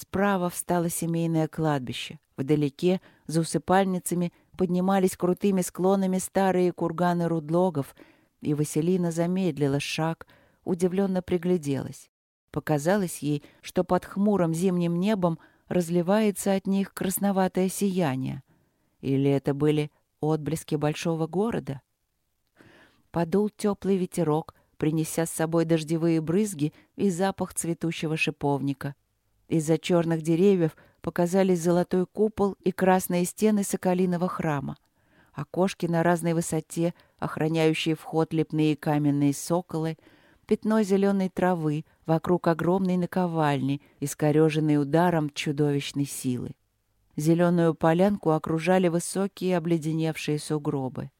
Справа встало семейное кладбище. Вдалеке, за усыпальницами, поднимались крутыми склонами старые курганы рудлогов, и Василина замедлила шаг, удивленно пригляделась. Показалось ей, что под хмурым зимним небом разливается от них красноватое сияние. Или это были отблески большого города? Подул теплый ветерок, принеся с собой дождевые брызги и запах цветущего шиповника. Из-за черных деревьев показались золотой купол и красные стены соколиного храма. Окошки на разной высоте, охраняющие вход лепные каменные соколы, пятно зеленой травы вокруг огромной наковальни, искореженной ударом чудовищной силы. Зеленую полянку окружали высокие обледеневшие сугробы.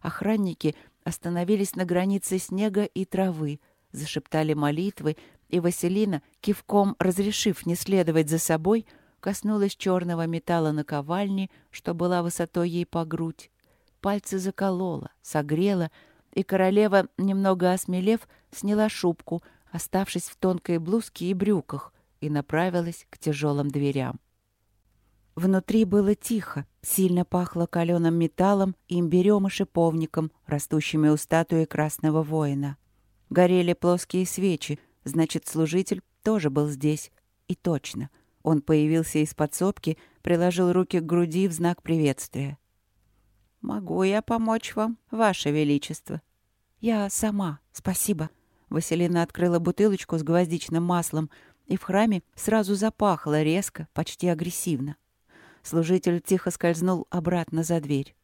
Охранники остановились на границе снега и травы, зашептали молитвы, и Василина, кивком разрешив не следовать за собой, коснулась черного металла наковальни, что была высотой ей по грудь. Пальцы заколола, согрела, и королева, немного осмелев, сняла шубку, оставшись в тонкой блузке и брюках, и направилась к тяжелым дверям. Внутри было тихо, сильно пахло каленым металлом, имбирем и шиповником, растущими у статуи красного воина. Горели плоские свечи, значит, служитель тоже был здесь. И точно. Он появился из подсобки, приложил руки к груди в знак приветствия. «Могу я помочь вам, Ваше Величество?» «Я сама, спасибо». Василина открыла бутылочку с гвоздичным маслом, и в храме сразу запахло резко, почти агрессивно. Служитель тихо скользнул обратно за дверь.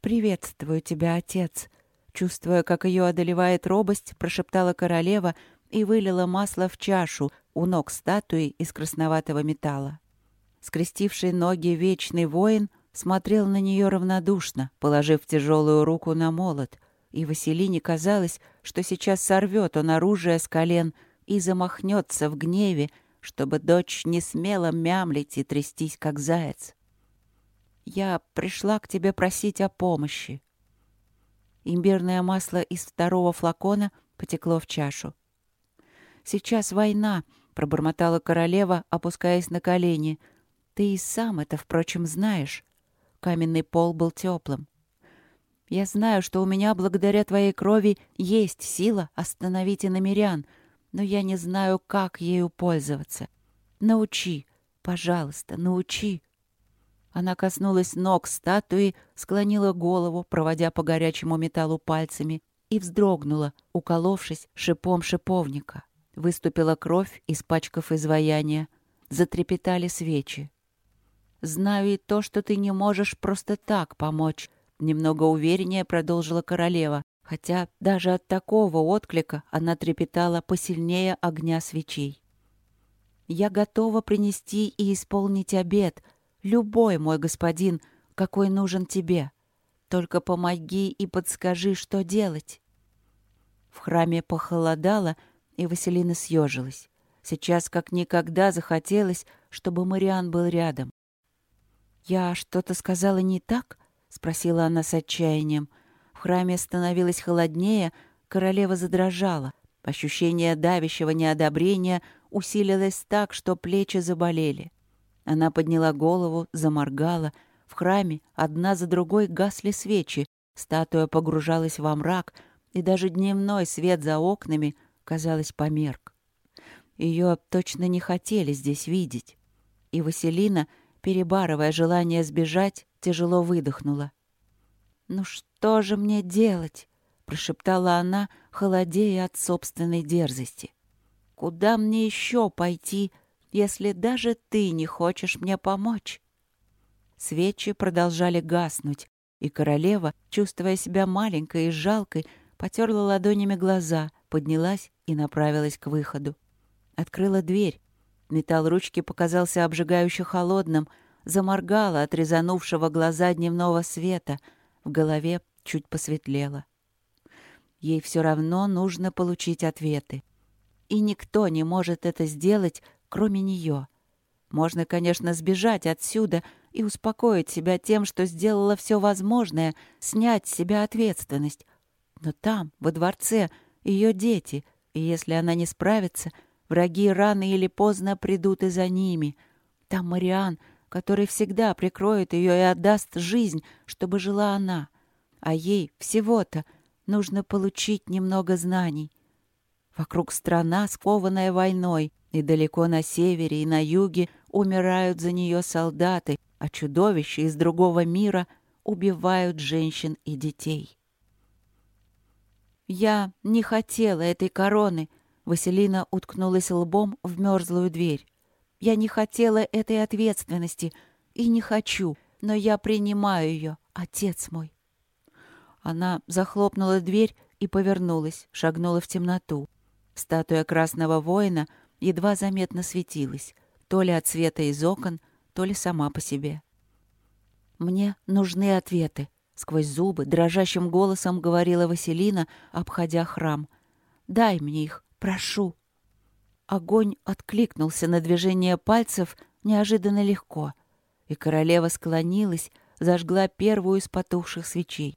«Приветствую тебя, отец!» Чувствуя, как ее одолевает робость, прошептала королева и вылила масло в чашу у ног статуи из красноватого металла. Скрестивший ноги вечный воин смотрел на нее равнодушно, положив тяжелую руку на молот, и Василине казалось, что сейчас сорвет он оружие с колен и замахнется в гневе, чтобы дочь не смела мямлить и трястись, как заяц. Я пришла к тебе просить о помощи. Имбирное масло из второго флакона потекло в чашу. «Сейчас война», — пробормотала королева, опускаясь на колени. «Ты и сам это, впрочем, знаешь». Каменный пол был теплым. «Я знаю, что у меня, благодаря твоей крови, есть сила остановить иномерян», — но я не знаю, как ею пользоваться. Научи, пожалуйста, научи». Она коснулась ног статуи, склонила голову, проводя по горячему металлу пальцами, и вздрогнула, уколовшись шипом шиповника. Выступила кровь, испачкав изваяние. Затрепетали свечи. «Знаю и то, что ты не можешь просто так помочь», — немного увереннее продолжила королева хотя даже от такого отклика она трепетала посильнее огня свечей. «Я готова принести и исполнить обед, любой, мой господин, какой нужен тебе. Только помоги и подскажи, что делать». В храме похолодало, и Василина съежилась. Сейчас как никогда захотелось, чтобы Мариан был рядом. «Я что-то сказала не так?» — спросила она с отчаянием — храме становилось холоднее, королева задрожала. Ощущение давящего неодобрения усилилось так, что плечи заболели. Она подняла голову, заморгала. В храме одна за другой гасли свечи, статуя погружалась во мрак, и даже дневной свет за окнами, казалось, померк. Ее точно не хотели здесь видеть. И Василина, перебарывая желание сбежать, тяжело выдохнула. «Ну что же мне делать?» — прошептала она, холодея от собственной дерзости. «Куда мне еще пойти, если даже ты не хочешь мне помочь?» Свечи продолжали гаснуть, и королева, чувствуя себя маленькой и жалкой, потерла ладонями глаза, поднялась и направилась к выходу. Открыла дверь. Металл ручки показался обжигающе холодным, заморгала от резанувшего глаза дневного света — в голове чуть посветлело. Ей все равно нужно получить ответы. И никто не может это сделать, кроме нее. Можно, конечно, сбежать отсюда и успокоить себя тем, что сделала все возможное, снять с себя ответственность. Но там, во дворце, ее дети, и если она не справится, Враги рано или поздно придут и за ними. Там Мариан, который всегда прикроет ее и отдаст жизнь, чтобы жила она. А ей всего-то нужно получить немного знаний. Вокруг страна, скованная войной, и далеко на севере и на юге умирают за нее солдаты, а чудовища из другого мира убивают женщин и детей. «Я не хотела этой короны», — Василина уткнулась лбом в мерзлую дверь. «Я не хотела этой ответственности и не хочу, но я принимаю ее, отец мой». Она захлопнула дверь и повернулась, шагнула в темноту. Статуя красного воина едва заметно светилась, то ли от света из окон, то ли сама по себе. «Мне нужны ответы», — сквозь зубы дрожащим голосом говорила Василина, обходя храм. «Дай мне их, прошу». Огонь откликнулся на движение пальцев неожиданно легко, и королева склонилась, зажгла первую из потухших свечей.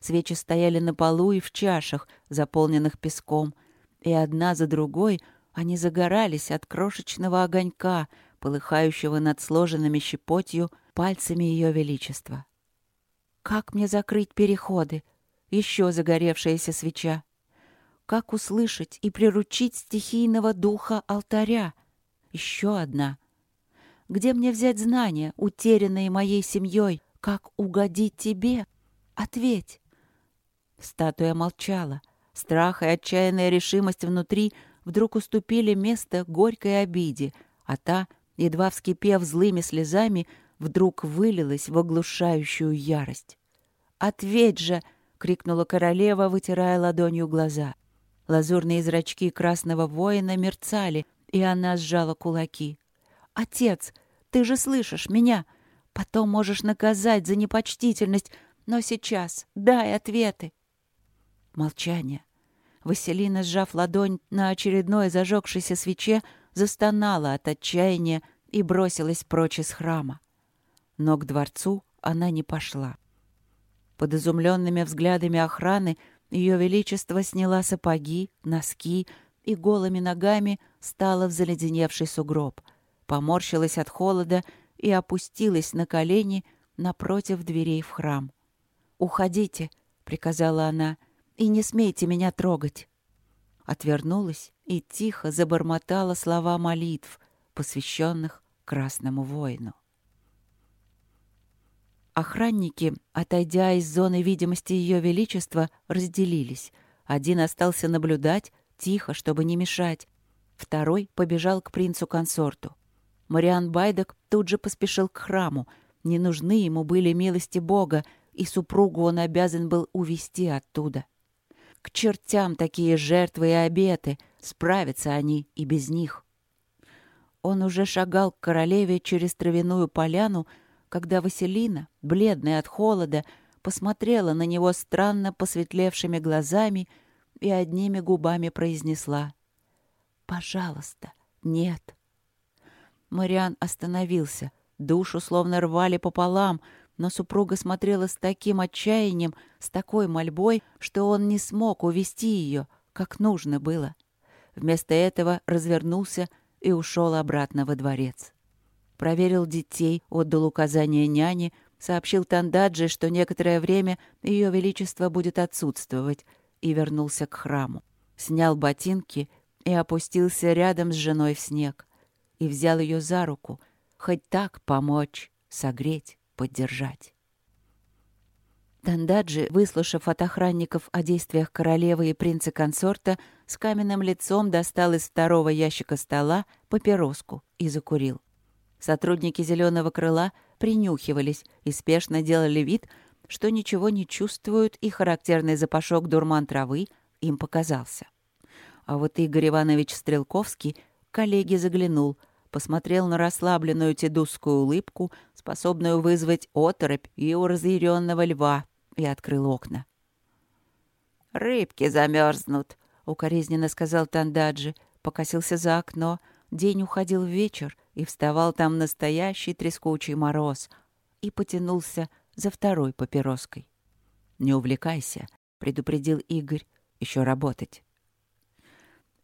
Свечи стояли на полу и в чашах, заполненных песком, и одна за другой они загорались от крошечного огонька, полыхающего над сложенными щепотью пальцами Ее Величества. Как мне закрыть переходы? Еще загоревшаяся свеча. Как услышать и приручить стихийного духа алтаря? Еще одна. Где мне взять знания, утерянные моей семьей? Как угодить тебе? Ответь. Статуя молчала. Страх и отчаянная решимость внутри вдруг уступили место горькой обиде, а та, едва вскипев злыми слезами, вдруг вылилась в оглушающую ярость. «Ответь же!» — крикнула королева, вытирая ладонью глаза. Лазурные зрачки красного воина мерцали, и она сжала кулаки. «Отец, ты же слышишь меня! Потом можешь наказать за непочтительность, но сейчас дай ответы!» Молчание. Василина, сжав ладонь на очередной зажегшейся свече, застонала от отчаяния и бросилась прочь из храма. Но к дворцу она не пошла. Под изумленными взглядами охраны ее величество сняла сапоги, носки и голыми ногами стала в заледеневший сугроб, поморщилась от холода и опустилась на колени напротив дверей в храм. «Уходите», — приказала она, — «и не смейте меня трогать». Отвернулась и тихо забормотала слова молитв, посвященных Красному воину. Охранники, отойдя из зоны видимости Ее Величества, разделились. Один остался наблюдать, тихо, чтобы не мешать. Второй побежал к принцу-консорту. Мариан Байдек тут же поспешил к храму. Не нужны ему были милости Бога, и супругу он обязан был увести оттуда. К чертям такие жертвы и обеты, справятся они и без них. Он уже шагал к королеве через травяную поляну, когда Василина, бледная от холода, посмотрела на него странно посветлевшими глазами и одними губами произнесла «Пожалуйста, нет». Мариан остановился. Душу словно рвали пополам, но супруга смотрела с таким отчаянием, с такой мольбой, что он не смог увести ее, как нужно было. Вместо этого развернулся и ушел обратно во дворец проверил детей, отдал указания няне, сообщил Тандаджи, что некоторое время Ее Величество будет отсутствовать, и вернулся к храму. Снял ботинки и опустился рядом с женой в снег. И взял ее за руку, хоть так помочь, согреть, поддержать. Тандаджи, выслушав от охранников о действиях королевы и принца-консорта, с каменным лицом достал из второго ящика стола папироску и закурил. Сотрудники «Зеленого крыла» принюхивались и спешно делали вид, что ничего не чувствуют, и характерный запашок дурман травы им показался. А вот Игорь Иванович Стрелковский коллеге заглянул, посмотрел на расслабленную тедусскую улыбку, способную вызвать оторопь и у разъяренного льва, и открыл окна. «Рыбки замерзнут», — укоризненно сказал Тандаджи, покосился за окно. День уходил в вечер, и вставал там настоящий трескучий мороз, и потянулся за второй папироской. «Не увлекайся», — предупредил Игорь, — «еще работать».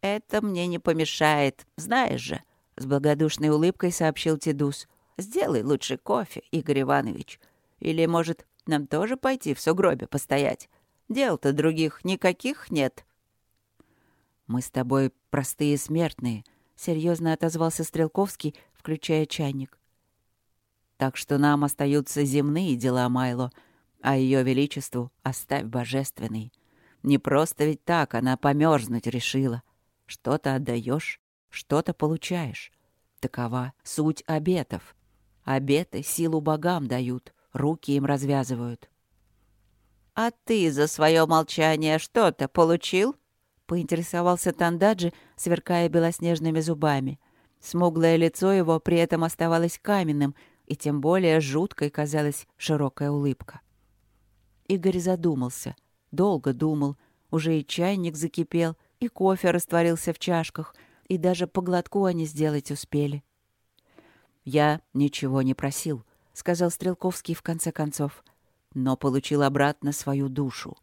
это мне не помешает, знаешь же», — с благодушной улыбкой сообщил Тедус. «Сделай лучше кофе, Игорь Иванович. Или, может, нам тоже пойти в сугробе постоять? Дел-то других никаких нет». «Мы с тобой простые смертные», — серьезно отозвался Стрелковский, включая чайник. «Так что нам остаются земные дела, Майло, а ее величеству оставь божественный. Не просто ведь так она померзнуть решила. Что-то отдаешь, что-то получаешь. Такова суть обетов. Обеты силу богам дают, руки им развязывают. «А ты за свое молчание что-то получил?» — поинтересовался Тандаджи, сверкая белоснежными зубами. Смуглое лицо его при этом оставалось каменным, и тем более жуткой казалась широкая улыбка. Игорь задумался, долго думал, уже и чайник закипел, и кофе растворился в чашках, и даже по глотку они сделать успели. «Я ничего не просил», — сказал Стрелковский в конце концов, «но получил обратно свою душу.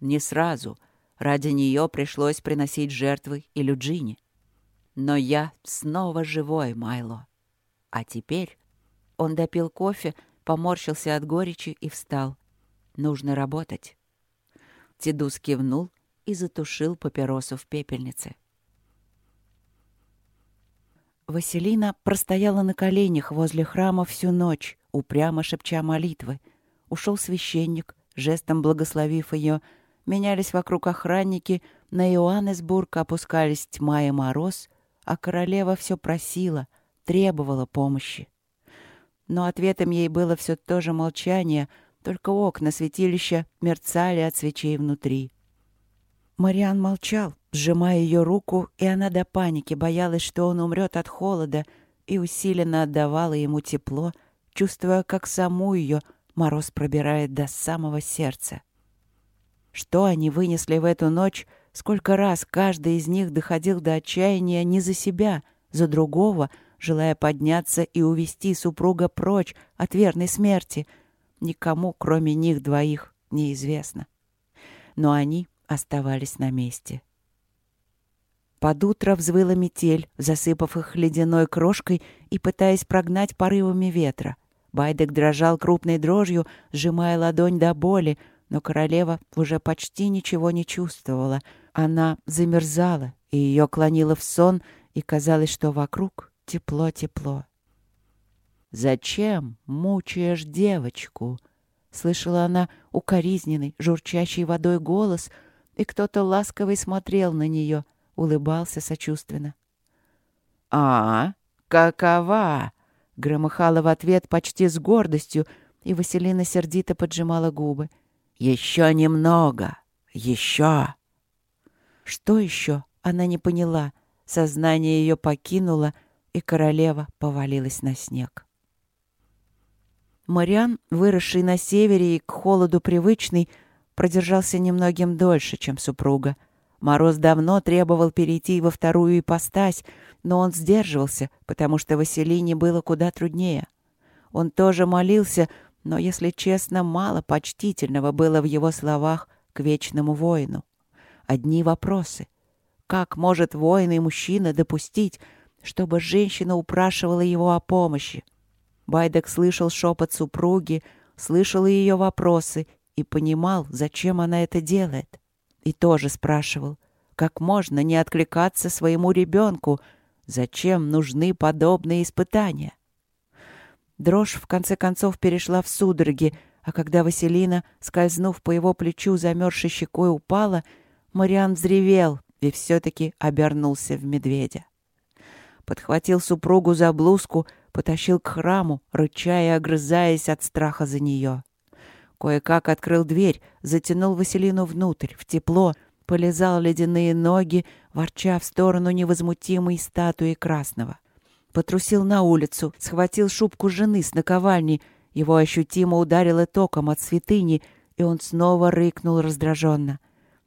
Не сразу. Ради нее пришлось приносить жертвы и Люджине. Но я снова живой, Майло. А теперь...» Он допил кофе, поморщился от горечи и встал. «Нужно работать». Тидус кивнул и затушил папиросу в пепельнице. Василина простояла на коленях возле храма всю ночь, упрямо шепча молитвы. Ушел священник, жестом благословив ее. Менялись вокруг охранники, на Иоаннесбург опускались тьма и мороз, а королева все просила, требовала помощи. Но ответом ей было все то же молчание, только окна святилища мерцали от свечей внутри. Мариан молчал, сжимая ее руку, и она до паники боялась, что он умрет от холода, и усиленно отдавала ему тепло, чувствуя, как саму ее мороз пробирает до самого сердца. Что они вынесли в эту ночь, сколько раз каждый из них доходил до отчаяния не за себя, за другого, желая подняться и увести супруга прочь от верной смерти, никому, кроме них двоих, неизвестно. Но они оставались на месте. Под утро взвыла метель, засыпав их ледяной крошкой и пытаясь прогнать порывами ветра. Байдек дрожал крупной дрожью, сжимая ладонь до боли, но королева уже почти ничего не чувствовала. Она замерзала, и ее клонило в сон, и казалось, что вокруг тепло-тепло. «Зачем мучаешь девочку?» — слышала она укоризненный, журчащий водой голос — и кто-то ласковый смотрел на нее, улыбался сочувственно. «А, какова?» — громыхала в ответ почти с гордостью, и Василина сердито поджимала губы. «Еще немного! Еще!» Что еще? Она не поняла. Сознание ее покинуло, и королева повалилась на снег. Мариан, выросший на севере и к холоду привычный, продержался немногим дольше, чем супруга. Мороз давно требовал перейти во вторую ипостась, но он сдерживался, потому что Василине было куда труднее. Он тоже молился, но, если честно, мало почтительного было в его словах к вечному воину. Одни вопросы. Как может воин и мужчина допустить, чтобы женщина упрашивала его о помощи? Байдек слышал шепот супруги, слышал ее вопросы и понимал, зачем она это делает. И тоже спрашивал, как можно не откликаться своему ребенку, зачем нужны подобные испытания. Дрожь в конце концов перешла в судороги, а когда Василина, скользнув по его плечу замерзшей щекой, упала, Мариан взревел и все-таки обернулся в медведя. Подхватил супругу за блузку, потащил к храму, рыча и огрызаясь от страха за нее. Кое-как открыл дверь, затянул Василину внутрь, в тепло, полезал ледяные ноги, ворча в сторону невозмутимой статуи Красного. Потрусил на улицу, схватил шубку жены с наковальни, его ощутимо ударило током от святыни, и он снова рыкнул раздраженно.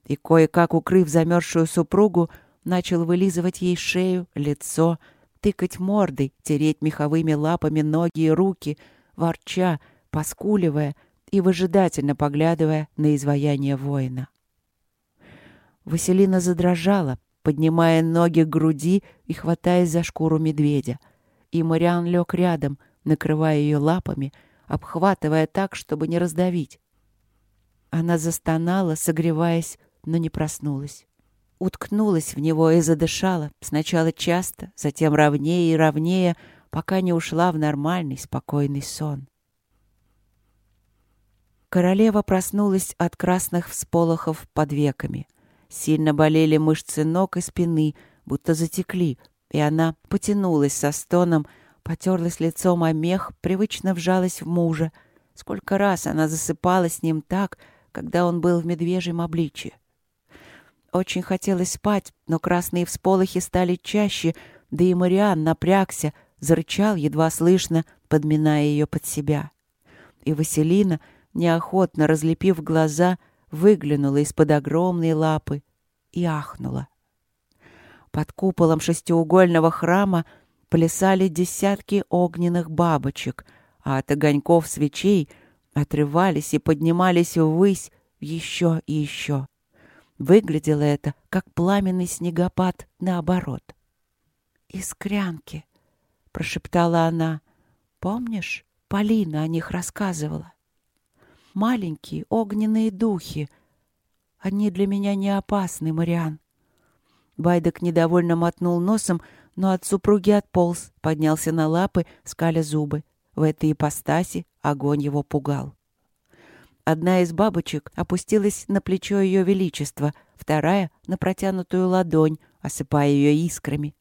И, кое-как укрыв замерзшую супругу, начал вылизывать ей шею, лицо, тыкать мордой, тереть меховыми лапами ноги и руки, ворча, поскуливая — и выжидательно поглядывая на изваяние воина. Василина задрожала, поднимая ноги к груди и хватаясь за шкуру медведя. И Мариан лег рядом, накрывая ее лапами, обхватывая так, чтобы не раздавить. Она застонала, согреваясь, но не проснулась. Уткнулась в него и задышала, сначала часто, затем ровнее и ровнее, пока не ушла в нормальный, спокойный сон. Королева проснулась от красных всполохов под веками. Сильно болели мышцы ног и спины, будто затекли, и она потянулась со стоном, потерлась лицом о мех, привычно вжалась в мужа. Сколько раз она засыпала с ним так, когда он был в медвежьем обличье. Очень хотелось спать, но красные всполохи стали чаще, да и Мариан напрягся, зарычал едва слышно, подминая ее под себя. И Василина, неохотно разлепив глаза, выглянула из-под огромной лапы и ахнула. Под куполом шестиугольного храма плясали десятки огненных бабочек, а от огоньков свечей отрывались и поднимались ввысь еще и еще. Выглядело это, как пламенный снегопад наоборот. «Искрянки», — прошептала она. «Помнишь, Полина о них рассказывала? Маленькие огненные духи. Они для меня не опасны, Мариан». Байдек недовольно мотнул носом, но от супруги отполз, поднялся на лапы, скаля зубы. В этой ипостаси огонь его пугал. Одна из бабочек опустилась на плечо ее величества, вторая — на протянутую ладонь, осыпая ее искрами.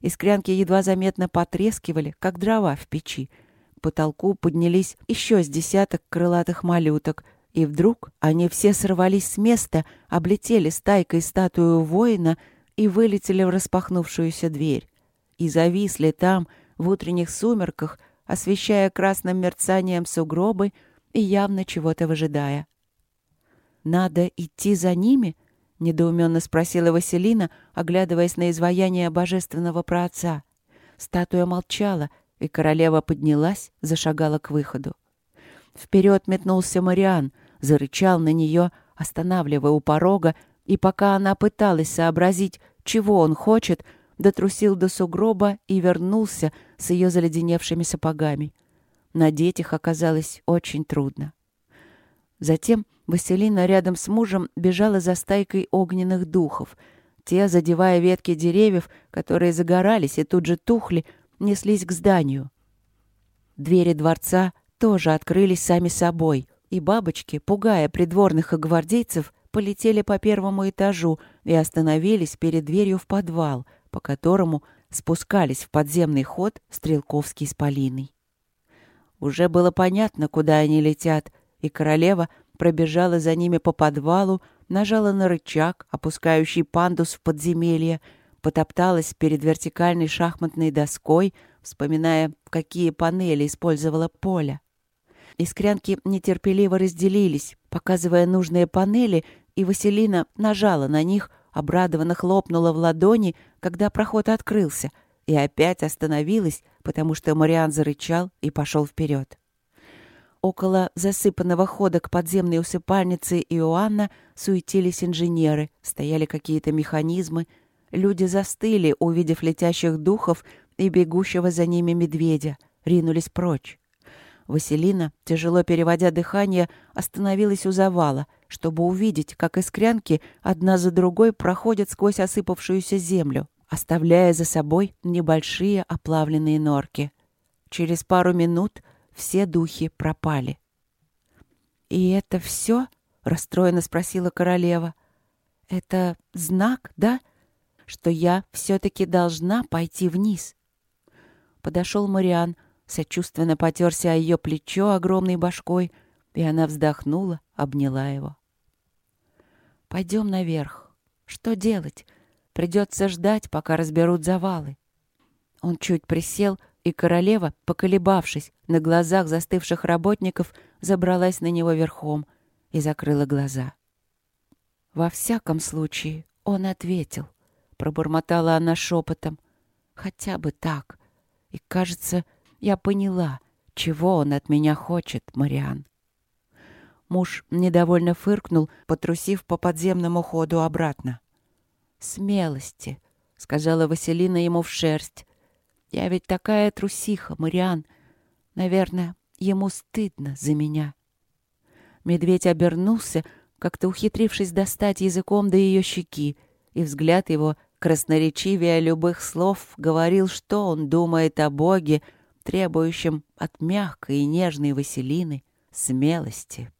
Искрянки едва заметно потрескивали, как дрова в печи. Потолку поднялись еще с десяток крылатых малюток, и вдруг они все сорвались с места, облетели стайкой статую воина и вылетели в распахнувшуюся дверь и зависли там, в утренних сумерках, освещая красным мерцанием сугробы и явно чего-то выжидая. «Надо идти за ними?» — недоуменно спросила Василина, оглядываясь на изваяние божественного праотца. Статуя молчала, и королева поднялась, зашагала к выходу. Вперед метнулся Мариан, зарычал на нее, останавливая у порога, и пока она пыталась сообразить, чего он хочет, дотрусил до сугроба и вернулся с ее заледеневшими сапогами. Надеть их оказалось очень трудно. Затем Василина рядом с мужем бежала за стайкой огненных духов. Те, задевая ветки деревьев, которые загорались и тут же тухли, неслись к зданию. Двери дворца тоже открылись сами собой, и бабочки, пугая придворных и гвардейцев, полетели по первому этажу и остановились перед дверью в подвал, по которому спускались в подземный ход Стрелковский с Полиной. Уже было понятно, куда они летят, и королева пробежала за ними по подвалу, нажала на рычаг, опускающий пандус в подземелье, потопталась перед вертикальной шахматной доской, вспоминая, какие панели использовала Поля. Искрянки нетерпеливо разделились, показывая нужные панели, и Василина нажала на них, обрадованно хлопнула в ладони, когда проход открылся, и опять остановилась, потому что Мариан зарычал и пошел вперед. Около засыпанного хода к подземной усыпальнице Иоанна суетились инженеры, стояли какие-то механизмы. Люди застыли, увидев летящих духов и бегущего за ними медведя, ринулись прочь. Василина, тяжело переводя дыхание, остановилась у завала, чтобы увидеть, как искрянки одна за другой проходят сквозь осыпавшуюся землю, оставляя за собой небольшие оплавленные норки. Через пару минут все духи пропали. «И это все?» — расстроенно спросила королева. «Это знак, да? Что я все-таки должна пойти вниз?» Подошел Мариан, сочувственно потерся о ее плечо огромной башкой, и она вздохнула, обняла его. «Пойдем наверх. Что делать? Придется ждать, пока разберут завалы». Он чуть присел, и королева, поколебавшись, на глазах застывших работников, забралась на него верхом и закрыла глаза. «Во всяком случае, он ответил», — пробормотала она шепотом. «Хотя бы так. И, кажется, я поняла, чего он от меня хочет, Мариан. Муж недовольно фыркнул, потрусив по подземному ходу обратно. смелости», — сказала Василина ему в шерсть. «Я ведь такая трусиха, Мариан. Наверное, ему стыдно за меня». Медведь обернулся, как-то ухитрившись достать языком до ее щеки, и взгляд его, красноречивее любых слов, говорил, что он думает о Боге, требующем от мягкой и нежной Василины смелости.